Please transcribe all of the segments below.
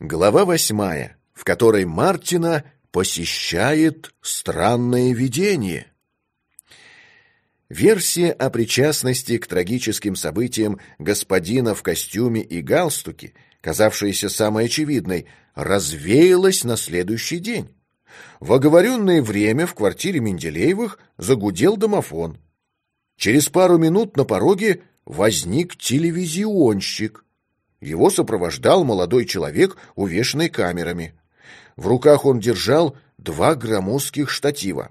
Глава восьмая, в которой Мартина посещает странное видение. Версия о причастности к трагическим событиям господина в костюме и галстуке, казавшаяся самой очевидной, развеялась на следующий день. В оговоренное время в квартире Менделеевых загудел домофон. Через пару минут на пороге возник телевизионщик — его сопровождал молодой человек, увешанный камерами. В руках он держал два громоздких штатива.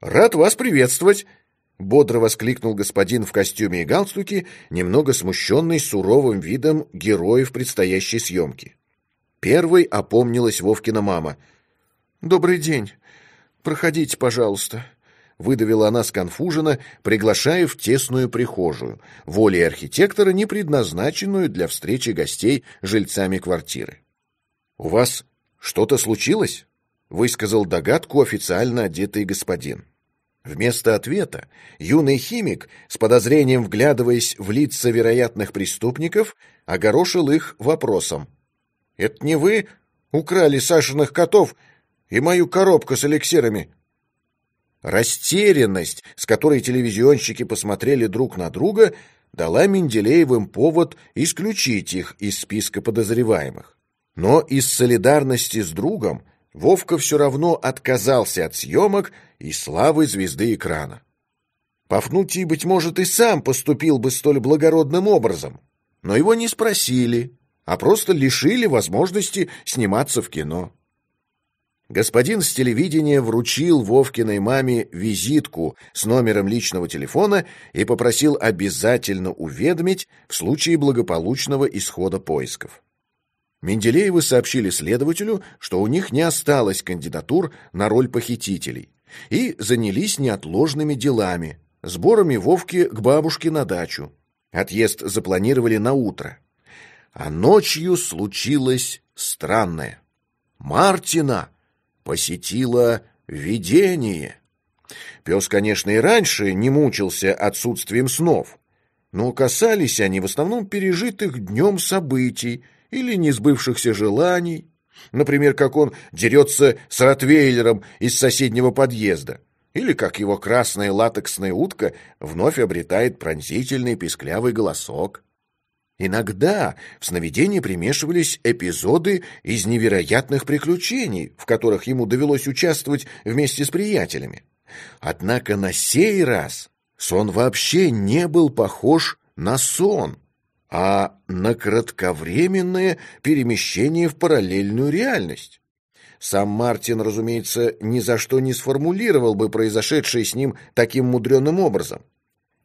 «Рад вас приветствовать!» — бодро воскликнул господин в костюме и галстуке, немного смущенный суровым видом героев предстоящей съемки. Первой опомнилась Вовкина мама. «Добрый день. Проходите, пожалуйста», выдавила она сконфуженно, приглашая в тесную прихожую, волей архитектора, не предназначенную для встречи гостей жильцами квартиры. «У вас что-то случилось?» — высказал догадку официально одетый господин. Вместо ответа юный химик, с подозрением вглядываясь в лица вероятных преступников, огорошил их вопросом. «Это не вы украли Сашиных котов и мою коробку с эликсирами?» Растерянность, с которой телевизионщики посмотрели друг на друга, дала Менделеевым повод исключить их из списка подозреваемых. Но из солидарности с другом Вовка все равно отказался от съемок и славы звезды экрана. Пафнутий, быть может, и сам поступил бы столь благородным образом, но его не спросили, а просто лишили возможности сниматься в кино. Господин с телевидения вручил Вовкиной маме визитку с номером личного телефона и попросил обязательно уведомить в случае благополучного исхода поисков. Менделеевы сообщили следователю, что у них не осталось кандидатур на роль похитителей, и занялись неотложными делами, сборами Вовки к бабушке на дачу. Отъезд запланировали на утро. А ночью случилось странное. Мартина посетило видение. Пес, конечно, и раньше не мучился отсутствием снов, но касались они в основном пережитых днем событий или несбывшихся желаний, например, как он дерется с ротвейлером из соседнего подъезда, или как его красная латексная утка вновь обретает пронзительный писклявый голосок. Иногда в сновидении примешивались эпизоды из невероятных приключений, в которых ему довелось участвовать вместе с приятелями. Однако на сей раз сон вообще не был похож на сон, а на кратковременное перемещение в параллельную реальность. Сам Мартин, разумеется, ни за что не сформулировал бы произошедшее с ним таким мудреным образом.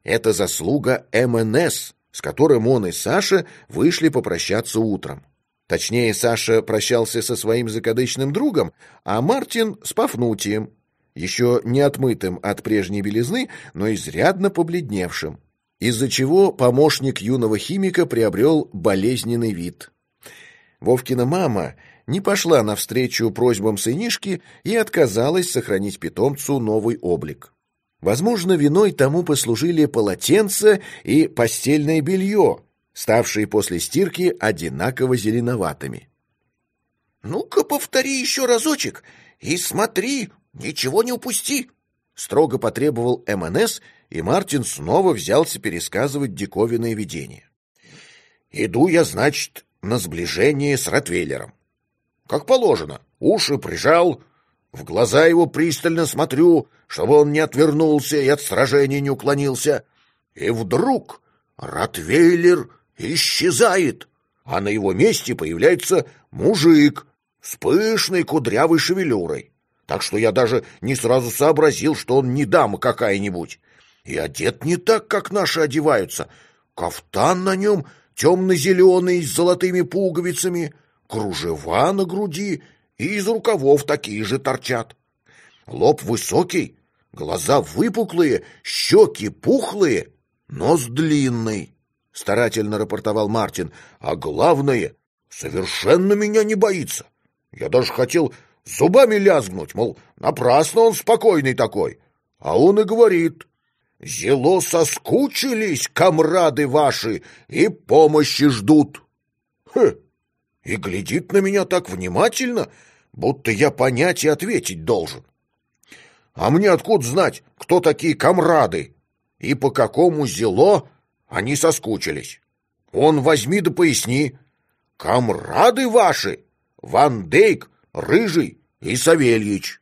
Это заслуга МНС, с которым он и Саша вышли попрощаться утром. Точнее, Саша прощался со своим закадычным другом, а Мартин с Пафнутием, еще не отмытым от прежней белизны, но изрядно побледневшим, из-за чего помощник юного химика приобрел болезненный вид. Вовкина мама не пошла навстречу просьбам сынишки и отказалась сохранить питомцу новый облик. Возможно, виной тому послужили полотенце и постельное белье, ставшие после стирки одинаково зеленоватыми. «Ну-ка, повтори еще разочек и смотри, ничего не упусти!» Строго потребовал МНС, и Мартин снова взялся пересказывать диковинное видение. «Иду я, значит, на сближение с Ротвейлером. Как положено, уши прижал, в глаза его пристально смотрю, чтобы он не отвернулся и от сражения не уклонился. И вдруг Ротвейлер исчезает, а на его месте появляется мужик с пышной кудрявой шевелюрой. Так что я даже не сразу сообразил, что он не дама какая-нибудь. И одет не так, как наши одеваются. Кафтан на нем темно-зеленый с золотыми пуговицами, кружева на груди — из рукавов такие же торчат. Лоб высокий, глаза выпуклые, щеки пухлые, нос длинный, — старательно рапортовал Мартин. А главное, совершенно меня не боится. Я даже хотел зубами лязгнуть, мол, напрасно он спокойный такой. А он и говорит, «Зело соскучились, комрады ваши, и помощи ждут». Хм, и глядит на меня так внимательно, будто я понять и ответить должен. А мне откуда знать, кто такие комрады и по какому зело они соскучились? Он возьми да поясни. Комрады ваши, Ван Дейк, Рыжий и Савельич.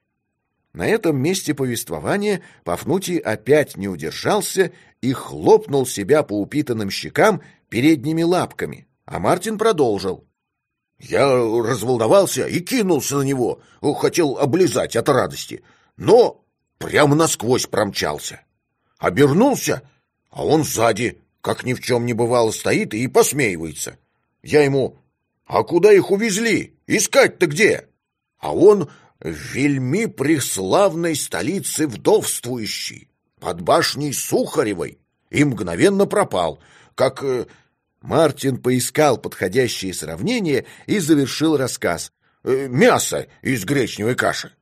На этом месте повествования Пафнутий опять не удержался и хлопнул себя по упитанным щекам передними лапками, а Мартин продолжил. Я разволновался и кинулся на него, хотел облизать от радости, но прямо насквозь промчался. Обернулся, а он сзади, как ни в чем не бывало, стоит и посмеивается. Я ему, а куда их увезли? Искать-то где? А он вельми преславной столице вдовствующей, под башней Сухаревой, и мгновенно пропал, как... Мартин поискал подходящее сравнение и завершил рассказ. Э, «Мясо из гречневой каши».